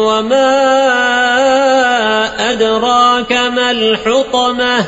وما أدراك ما الحطمة